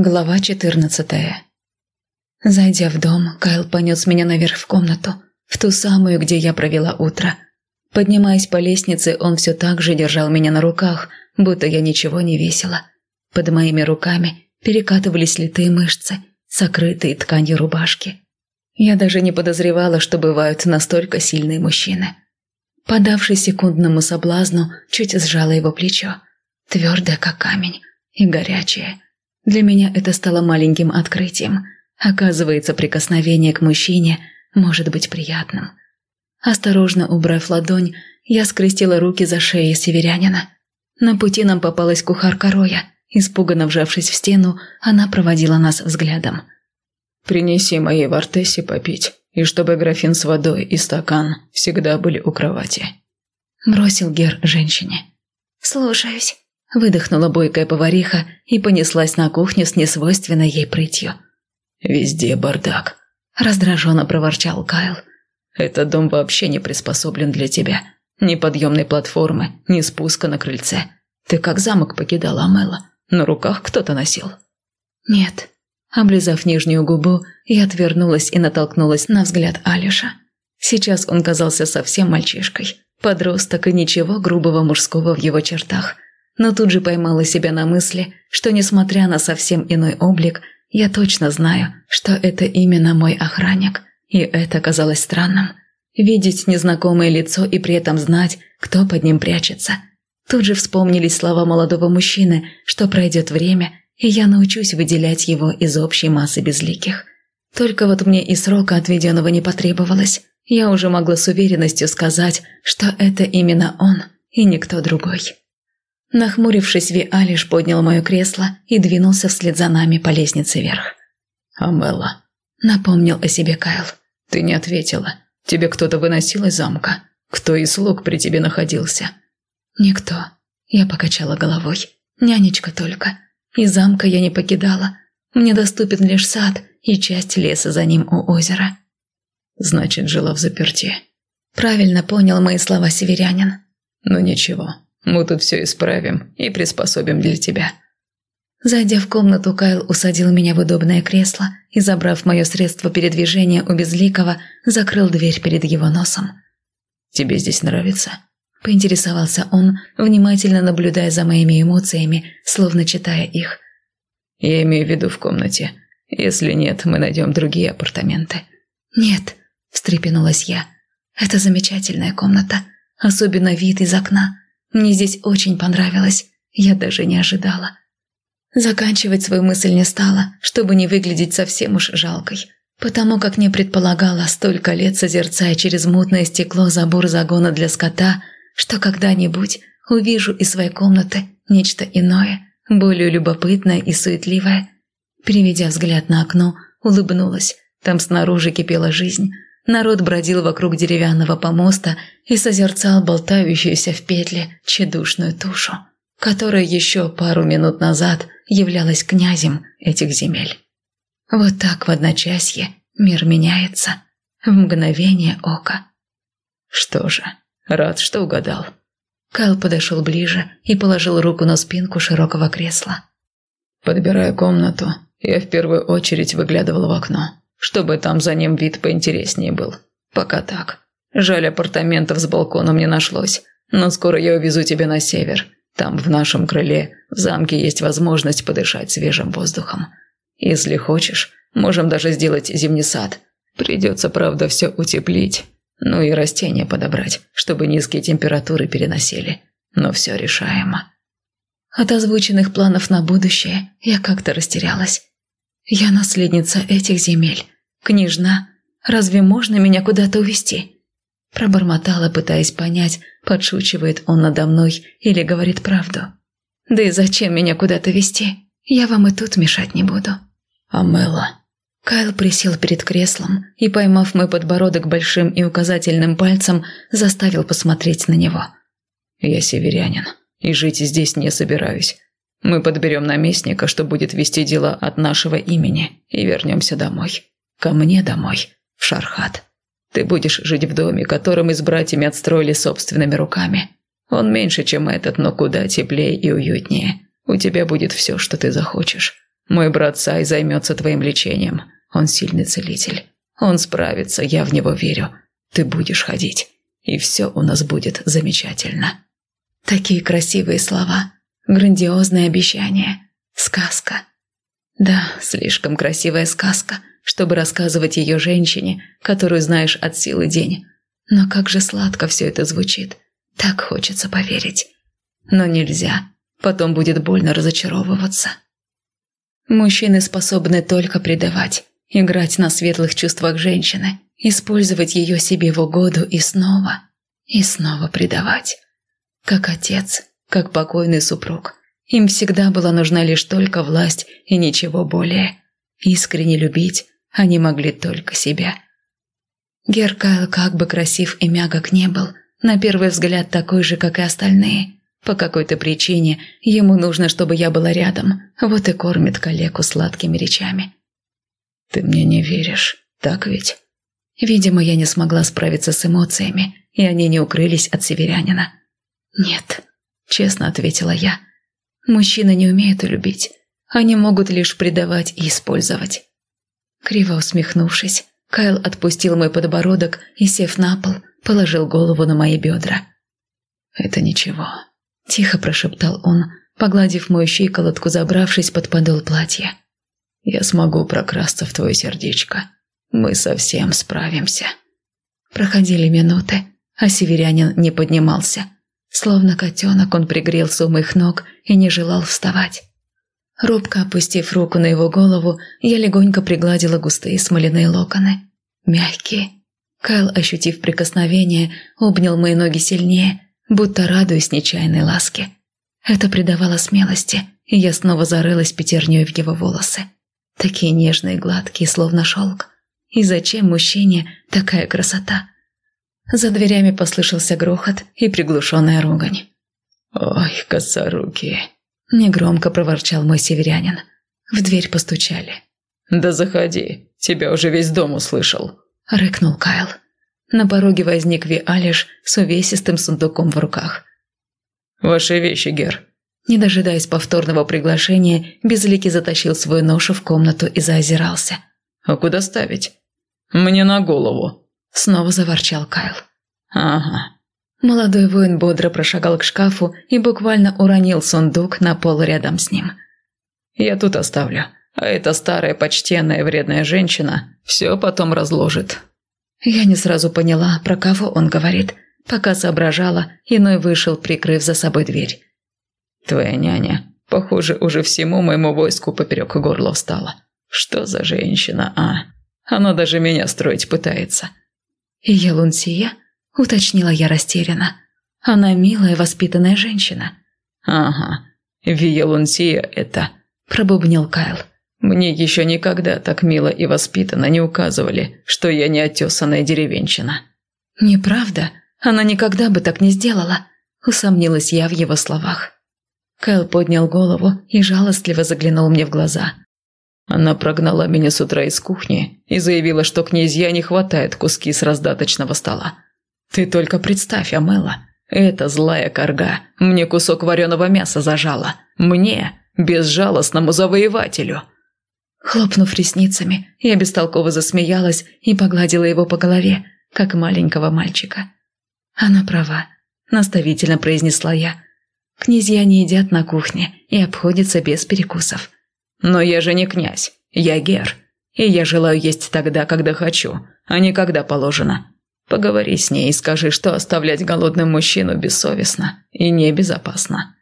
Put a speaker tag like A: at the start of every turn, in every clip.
A: Глава 14 Зайдя в дом, Кайл понес меня наверх в комнату, в ту самую, где я провела утро. Поднимаясь по лестнице, он все так же держал меня на руках, будто я ничего не весила. Под моими руками перекатывались литые мышцы, сокрытые тканью рубашки. Я даже не подозревала, что бывают настолько сильные мужчины. Подавшись секундному соблазну, чуть сжала его плечо. Твердое, как камень, и горячее – для меня это стало маленьким открытием. Оказывается, прикосновение к мужчине может быть приятным. Осторожно убрав ладонь, я скрестила руки за шеей северянина. На пути нам попалась кухарка Роя. Испуганно вжавшись в стену, она проводила нас взглядом.
B: «Принеси моей Вартессе попить, и чтобы графин с водой и стакан всегда были у кровати», –
A: бросил Гер женщине.
C: «Слушаюсь».
A: Выдохнула бойкая повариха и понеслась на кухню с несвойственной ей прытью.
B: «Везде бардак», –
A: раздраженно проворчал Кайл.
B: «Этот дом вообще не приспособлен для тебя. Ни подъемной платформы, ни спуска на крыльце. Ты как замок покидала, Амела. На руках кто-то носил».
A: «Нет». Облизав нижнюю губу, я отвернулась и натолкнулась на взгляд Алиша. Сейчас он казался совсем мальчишкой. Подросток и ничего грубого мужского в его чертах – но тут же поймала себя на мысли, что, несмотря на совсем иной облик, я точно знаю, что это именно мой охранник, и это казалось странным. Видеть незнакомое лицо и при этом знать, кто под ним прячется. Тут же вспомнились слова молодого мужчины, что пройдет время, и я научусь выделять его из общей массы безликих. Только вот мне и срока отведенного не потребовалось. Я уже могла с уверенностью сказать, что это именно он и никто другой. Нахмурившись, Ви Алиш поднял мое кресло и двинулся вслед за нами по лестнице вверх.
B: «Амелла», —
A: напомнил о себе Кайл.
B: «Ты не ответила. Тебе кто-то выносил из замка? Кто из слуг при тебе находился?»
A: «Никто». Я покачала головой. «Нянечка только. Из замка я не покидала. Мне доступен лишь сад и часть леса за ним у озера».
B: «Значит, жила в заперти».
A: Правильно понял мои слова северянин.
B: «Ну ничего, мы тут все исправим и приспособим для тебя».
A: Зайдя в комнату, Кайл усадил меня в удобное кресло и, забрав мое средство передвижения у Безликого, закрыл дверь перед его носом.
B: «Тебе здесь нравится?»
A: – поинтересовался он, внимательно наблюдая за моими эмоциями, словно читая их.
B: «Я имею в виду в комнате. Если нет, мы найдем другие апартаменты».
A: «Нет», – встрепенулась я. «Это замечательная комната, особенно вид из окна. Мне здесь очень понравилось. Я даже не ожидала. Заканчивать свою мысль не стала, чтобы не выглядеть совсем уж жалкой. Потому как не предполагала, столько лет созерцая через мутное стекло забор загона для скота, что когда-нибудь увижу из своей комнаты нечто иное, более любопытное и суетливое. Переведя взгляд на окно, улыбнулась. Там снаружи кипела жизнь, Народ бродил вокруг деревянного помоста и созерцал болтающуюся в петле чедушную тушу, которая еще пару минут назад являлась князем этих земель. Вот так в одночасье мир меняется, в мгновение ока.
B: Что же, рад, что угадал.
A: Кайл подошел ближе и положил руку на спинку широкого кресла.
B: Подбирая комнату, я в первую очередь выглядывал в окно чтобы там за ним вид поинтереснее был. Пока так. Жаль, апартаментов с балконом не нашлось, но скоро я увезу тебя на север. Там, в нашем крыле, в замке есть возможность подышать свежим воздухом. Если хочешь, можем даже сделать зимний сад. Придется, правда, все утеплить. Ну и растения подобрать, чтобы низкие температуры переносили. Но все решаемо.
A: От озвученных планов на будущее я как-то растерялась. Я наследница этих земель. Княжна, разве можно меня куда-то увезти? Пробормотала, пытаясь понять, подшучивает он надо мной или говорит правду. Да и зачем меня куда-то везти? Я вам и тут мешать не буду.
B: Амела.
A: Кайл присел перед креслом и, поймав мой подбородок большим и указательным пальцем, заставил посмотреть на него.
B: «Я северянин, и жить здесь не собираюсь. Мы подберем наместника, что будет вести дела от нашего имени, и вернемся домой. Ко мне домой, в Шархат. Ты будешь жить в доме, который мы с братьями отстроили собственными руками. Он меньше, чем этот, но куда теплее и уютнее. У тебя будет все, что ты захочешь. Мой брат Сай займется твоим лечением. Он сильный целитель. Он справится, я в него верю. Ты будешь ходить, и все у нас будет замечательно».
A: Такие красивые слова, грандиозное обещание, сказка. Да, слишком красивая сказка, чтобы рассказывать ее женщине, которую знаешь от силы день. Но как же сладко все это звучит. Так хочется поверить. Но нельзя. Потом будет больно разочаровываться. Мужчины способны только предавать, играть на светлых чувствах женщины, использовать ее себе в угоду и снова, и снова предавать. Как отец, как покойный супруг. Им всегда была нужна лишь только власть и ничего более. Искренне любить они могли только себя. Геркайл, как бы красив и мягок не был, на первый взгляд такой же, как и остальные. По какой-то причине ему нужно, чтобы я была рядом, вот и кормит калеку сладкими речами.
B: «Ты мне не веришь, так ведь?»
A: Видимо, я не смогла справиться с эмоциями, и они не укрылись от северянина. «Нет», – честно ответила я. «Мужчины не умеют любить. Они могут лишь предавать и использовать». Криво усмехнувшись, Кайл отпустил мой подбородок и, сев на пол, положил голову на мои бедра.
B: «Это ничего», –
A: тихо прошептал он, погладив мою щиколотку, забравшись под подол платья.
B: «Я смогу прокрасться в твое сердечко. Мы совсем справимся».
A: Проходили минуты, а северянин не поднимался. Словно котенок он пригрелся у моих ног и не желал вставать. Робко опустив руку на его голову, я легонько пригладила густые смоляные локоны. Мягкие. Кайл, ощутив прикосновение, обнял мои ноги сильнее, будто радуясь нечаянной ласке. Это придавало смелости, и я снова зарылась пятерней в его волосы. Такие нежные, гладкие, словно шелк. И зачем мужчине такая красота? За дверями послышался грохот и приглушенная ругань.
B: «Ой, косорукие!»
A: – негромко проворчал мой северянин. В дверь постучали.
B: «Да заходи, тебя уже весь дом услышал», –
A: рыкнул Кайл. На пороге возник Ви Алиш с увесистым сундуком в руках.
B: «Ваши вещи, Гер».
A: Не дожидаясь повторного приглашения, Безликий затащил свою ношу в комнату и заозирался.
B: «А куда ставить?» «Мне на голову», –
A: снова заворчал Кайл.
B: «Ага».
A: Молодой воин бодро прошагал к шкафу и буквально уронил сундук на пол рядом с ним.
B: «Я тут оставлю, а эта старая почтенная вредная женщина все потом разложит».
A: Я не сразу поняла, про кого он говорит. Пока соображала, иной вышел, прикрыв за собой дверь.
B: «Твоя няня, похоже, уже всему моему войску поперек горла встала. Что за женщина, а? Она даже меня строить пытается».
A: «И Елунсия?» – уточнила я растерянно. «Она милая, воспитанная женщина».
B: «Ага, Виелунсия это», – пробубнил Кайл. «Мне еще никогда так мило и воспитанно не указывали, что я не отесанная деревенщина».
A: «Неправда, она никогда бы так не сделала», – усомнилась я в его словах. Кайл поднял голову и жалостливо заглянул мне в глаза.
B: Она прогнала меня с утра из кухни и заявила, что князья не хватает куски с раздаточного стола. Ты только представь, Амела, эта злая корга мне кусок вареного мяса зажала. Мне, безжалостному завоевателю.
A: Хлопнув ресницами, я бестолково засмеялась и погладила его по голове, как маленького мальчика. «Она права», – наставительно произнесла я. «Князья не едят на кухне и обходятся без перекусов».
B: Но я же не князь, я гер, и я желаю есть тогда, когда хочу, а не когда положено. Поговори с ней и скажи, что оставлять голодным мужчину бессовестно и небезопасно.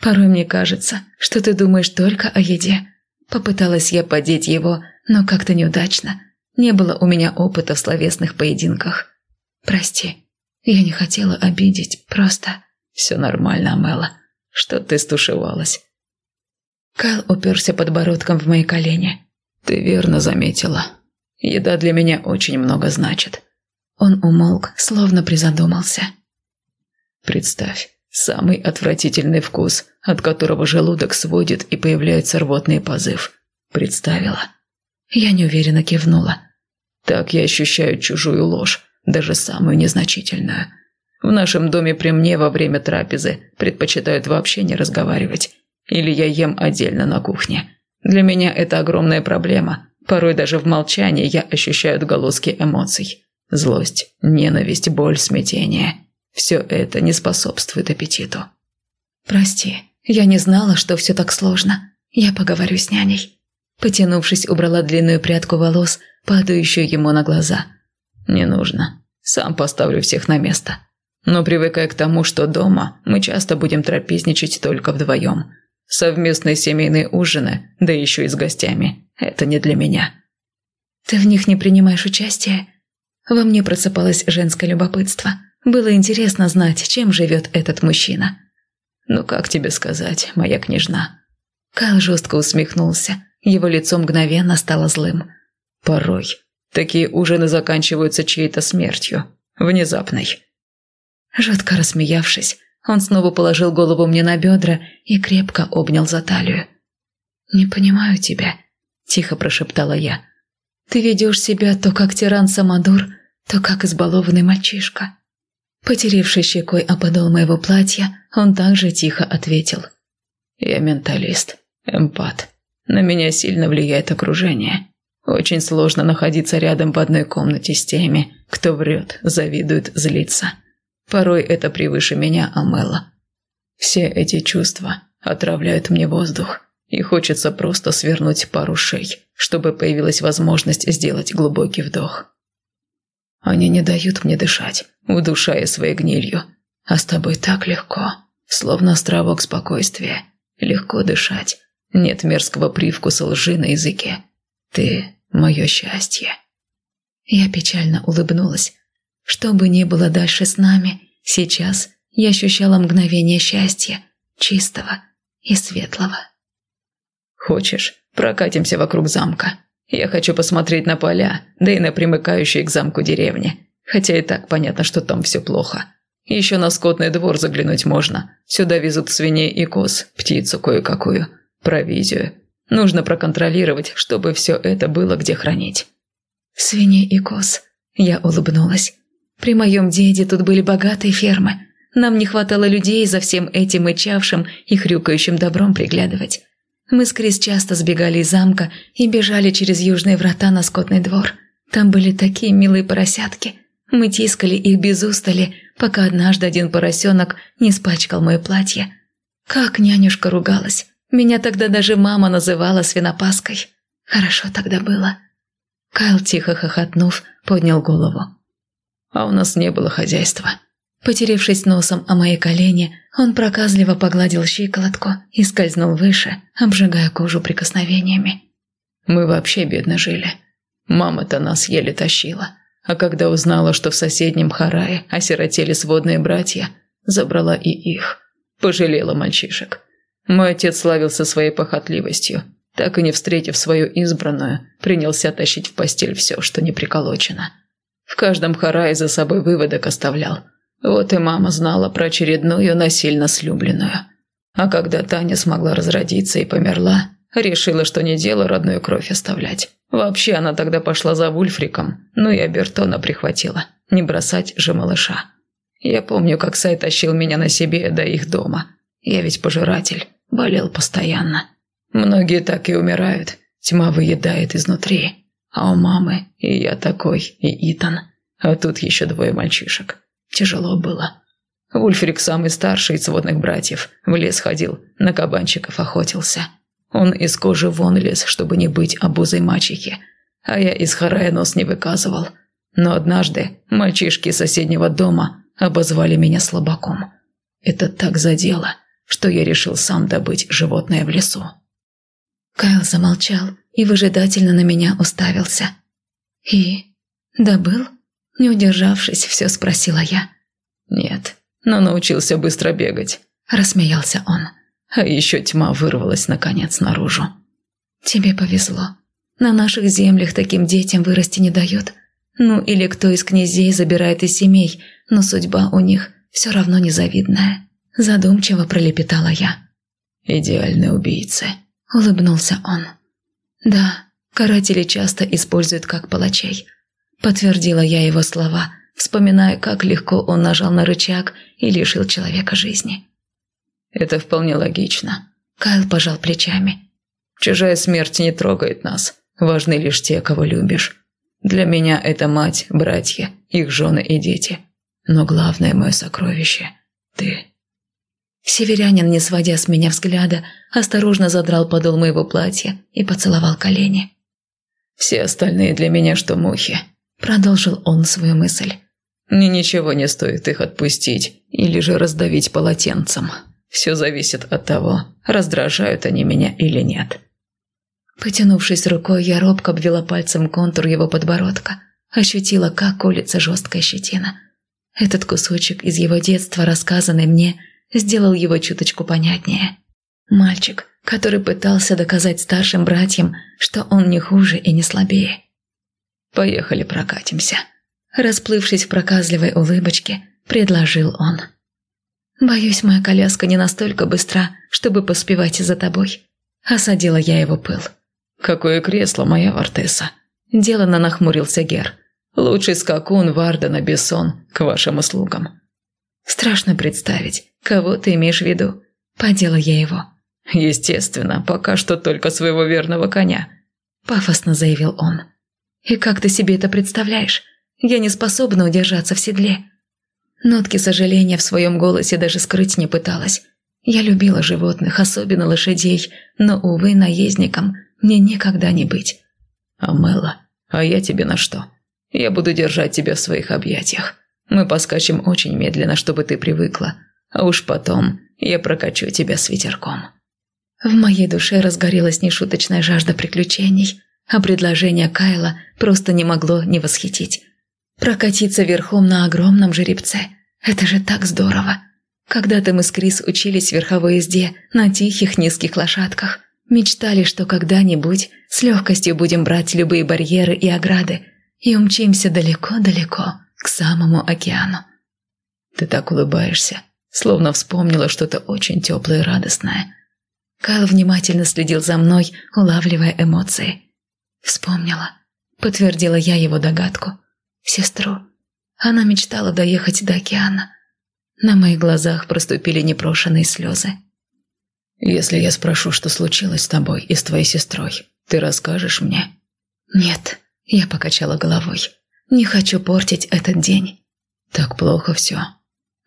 A: Порой мне кажется, что ты думаешь только о еде. Попыталась я подеть его, но как-то неудачно. Не было у меня опыта в словесных поединках. Прости, я не хотела обидеть, просто...
B: Все нормально, Амела. Что ты стушевалась?
A: Кайл уперся подбородком в мои колени.
B: «Ты верно заметила. Еда для меня очень много значит».
A: Он умолк, словно призадумался.
B: «Представь, самый отвратительный вкус, от которого желудок сводит и появляется рвотный позыв. Представила?»
A: Я неуверенно кивнула.
B: «Так я ощущаю чужую ложь, даже самую незначительную. В нашем доме при мне во время трапезы предпочитают вообще не разговаривать. Или я ем отдельно на кухне. Для меня это огромная проблема. Порой даже в молчании я ощущаю отголоски эмоций. Злость, ненависть, боль, смятение. Все это не способствует аппетиту.
A: «Прости, я не знала, что все так сложно. Я поговорю с няней». Потянувшись, убрала длинную прядку волос, падающую ему на глаза.
B: «Не нужно. Сам поставлю всех на место. Но привыкай к тому, что дома мы часто будем трапезничать только вдвоем. Совместные семейные ужины, да еще и с гостями. Это не для меня».
A: «Ты в них не принимаешь участие?» Во мне просыпалось женское любопытство. Было интересно знать, чем живет этот мужчина.
B: «Ну как тебе сказать, моя княжна?»
A: Кайл жестко усмехнулся. Его лицо мгновенно стало злым.
B: «Порой такие ужины заканчиваются чьей-то смертью. Внезапной».
A: Жутко рассмеявшись, он снова положил голову мне на бедра и крепко обнял за талию. «Не понимаю тебя», – тихо прошептала я. «Ты ведешь себя то как тиран Самодур, то как избалованный мальчишка». Потеревший щекой о моего платья, он также тихо ответил.
B: «Я менталист, эмпат. На меня сильно влияет окружение. Очень сложно находиться рядом в одной комнате с теми, кто врет, завидует, злится. Порой это превыше меня, Амела. Все эти чувства отравляют мне воздух, и хочется просто свернуть пару шей, чтобы появилась возможность сделать глубокий вдох. Они не дают мне дышать, удушая своей гнилью. А с тобой так легко, словно островок спокойствия. Легко дышать. Нет мерзкого привкуса лжи на языке. Ты – мое счастье.
A: Я печально улыбнулась. Что бы ни было дальше с нами, сейчас я ощущала мгновение счастья, чистого и светлого.
B: «Хочешь, прокатимся вокруг замка?» Я хочу посмотреть на поля, да и на примыкающие к замку деревни. Хотя и так понятно, что там все плохо. Еще на скотный двор заглянуть можно. Сюда везут свиней и коз, птицу кое-какую, провизию. Нужно проконтролировать, чтобы все это было где хранить.
A: Свиней и коз. Я улыбнулась. При моем деде тут были богатые фермы. Нам не хватало людей за всем этим мычавшим и хрюкающим добром приглядывать. Мы с Крис часто сбегали из замка и бежали через южные врата на скотный двор. Там были такие милые поросятки. Мы тискали их без устали, пока однажды один поросенок не спачкал мое платье. Как нянюшка ругалась. Меня тогда даже мама называла свинопаской. Хорошо тогда было. Кайл, тихо хохотнув, поднял голову.
B: А у нас не было хозяйства.
A: Потеревшись носом о мои колени, он проказливо погладил щиколотку и скользнул выше, обжигая кожу прикосновениями.
B: Мы вообще бедно жили. Мама-то нас еле тащила. А когда узнала, что в соседнем Харае осиротели сводные братья, забрала и их. Пожалела мальчишек. Мой отец славился своей похотливостью. Так и не встретив свою избранную, принялся тащить в постель все, что не приколочено. В каждом Харае за собой выводок оставлял – вот и мама знала про очередную насильно слюбленную. А когда Таня смогла разродиться и померла, решила, что не дело родную кровь оставлять. Вообще она тогда пошла за Вульфриком, ну и Абертона прихватила. Не бросать же малыша. Я помню, как Сай тащил меня на себе до их дома. Я ведь пожиратель, болел постоянно. Многие так и умирают, тьма выедает изнутри. А у мамы и я такой, и Итан. А тут еще двое мальчишек. Тяжело было. Ульфрик, самый старший из сводных братьев, в лес ходил, на кабанчиков охотился. Он из кожи вон лез, чтобы не быть обузой мачехи, а я из харая нос не выказывал. Но однажды мальчишки соседнего дома обозвали меня слабаком. Это так задело, что я решил сам добыть животное в лесу.
A: Кайл замолчал и выжидательно на меня уставился. «И? добыл?» Не удержавшись, все спросила я.
B: «Нет, но научился быстро бегать», – рассмеялся он. А еще тьма вырвалась, наконец, наружу.
A: «Тебе повезло. На наших землях таким детям вырасти не дают. Ну, или кто из князей забирает из семей, но судьба у них все равно незавидная». Задумчиво пролепетала я.
B: «Идеальные убийцы», –
A: улыбнулся он. «Да, каратели часто используют как палачей». Подтвердила я его слова, вспоминая, как легко он нажал на рычаг и лишил человека жизни.
B: «Это вполне логично».
A: Кайл пожал плечами.
B: Чужая смерть не трогает нас. Важны лишь те, кого любишь. Для меня это мать, братья, их жены и дети. Но главное мое сокровище – ты.
A: Северянин, не сводя с меня взгляда, осторожно задрал подол моего платья и поцеловал колени.
B: «Все остальные для меня что мухи», – продолжил он свою мысль. «Мне ничего не стоит их отпустить или же раздавить полотенцем. Все зависит от того, раздражают они меня или нет».
A: Потянувшись рукой, я робко обвела пальцем контур его подбородка, ощутила, как колется жесткая щетина. Этот кусочек из его детства, рассказанный мне, сделал его чуточку понятнее. Мальчик, который пытался доказать старшим братьям, что он не хуже и не слабее.
B: «Поехали прокатимся», –
A: расплывшись в проказливой улыбочке, предложил он. «Боюсь, моя коляска не настолько быстра, чтобы поспевать за тобой». Осадила я его пыл.
B: «Какое кресло, моя Вартеса!» Делано нахмурился Гер. «Лучший скакун Вардена Бессон к вашим услугам».
A: «Страшно представить, кого ты имеешь в виду?» Подела я его.
B: «Естественно, пока что только своего верного коня», – пафосно заявил он.
A: «И как ты себе это представляешь? Я не способна удержаться в седле». Нотки сожаления в своем голосе даже скрыть не пыталась. Я любила животных, особенно лошадей, но, увы, наездником мне никогда не быть.
B: «Амела, а я тебе на что? Я буду держать тебя в своих объятиях. Мы поскачем очень медленно, чтобы ты привыкла, а уж потом я прокачу тебя с ветерком».
A: В моей душе разгорелась нешуточная жажда приключений, а предложение Кайла просто не могло не восхитить. Прокатиться верхом на огромном жеребце – это же так здорово. Когда-то мы с Крис учились верховой езде на тихих низких лошадках. Мечтали, что когда-нибудь с легкостью будем брать любые барьеры и ограды и умчимся далеко-далеко к самому океану.
B: Ты так улыбаешься, словно вспомнила что-то очень теплое и радостное.
A: Кайл внимательно следил за мной, улавливая эмоции. «Вспомнила», — подтвердила я его догадку. «Сестру. Она мечтала доехать до океана». На моих глазах проступили непрошенные слезы.
B: «Если я спрошу, что случилось с тобой и с твоей сестрой, ты расскажешь мне?»
A: «Нет», — я покачала головой. «Не хочу портить этот день».
B: «Так плохо все».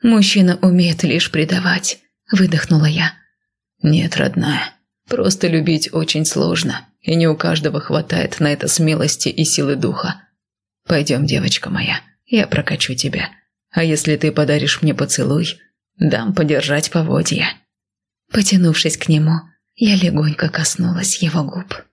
A: «Мужчина умеет лишь предавать», — выдохнула я.
B: «Нет, родная, просто любить очень сложно, и не у каждого хватает на это смелости и силы духа. Пойдем, девочка моя, я прокачу тебя. А если ты подаришь мне поцелуй, дам подержать поводья».
A: Потянувшись к нему, я легонько коснулась его губ.